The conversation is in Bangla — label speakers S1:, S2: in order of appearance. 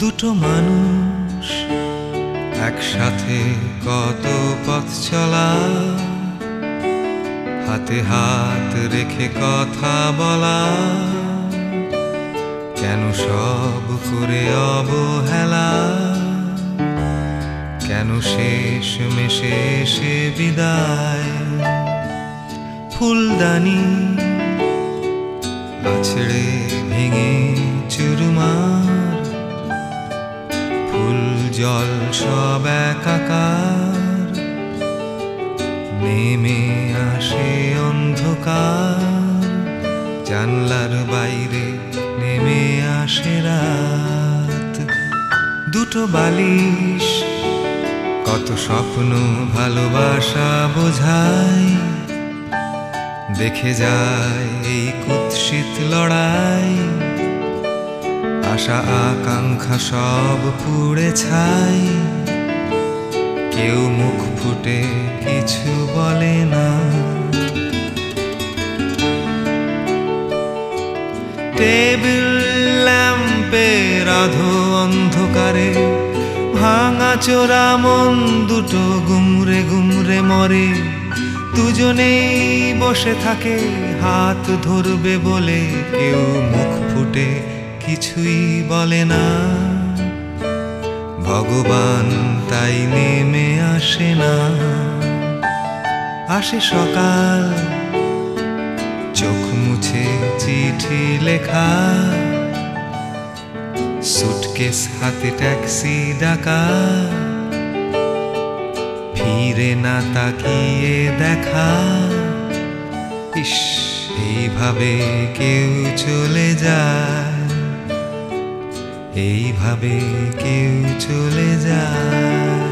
S1: দুটো মানুষ একসাথে কত পথ চলা, হাতে হাত রেখে কথা বলা, কেন সব করে অবহেলা, কেন শেষ মেশে সে বিদায়? ফুলদানি আছড়ে ভেঙে চুরমার ফুল জল সব একাকার। নেমে আসে অন্ধকার। জানলার বাইরে নেমে আসে রাত। দুটো বালিশ, কত স্বপ্ন ভালোবাসা বোঝায়। দেখে যায় এই কুৎসিত লড়াই। আশা, আকাঙ্ক্ষা সব পুড়ে ছাই। কেউ মুখ ফুটে, কিছু বলে না। টেবিল ল্যাম্পের আধো অন্ধকারে, ভাঙা চোরা মন দুটো গুমরে গুমরে মরে। দুজনেই বসে থাকে, হাত ধরবে বলে কেউ মুখ ফুটে কিছুই বলে না। ভগবান তাই নেমে আসে না। আসে সকাল, চোখ মুছে চিঠি লেখা। সুটকেস হাতে ট্যাক্সি ডাকা। ফিরে না তাকিয়ে দেখা। ইস, এইভাবে কেউ চলে যায়। এইভাবে কেউ চলে যায়।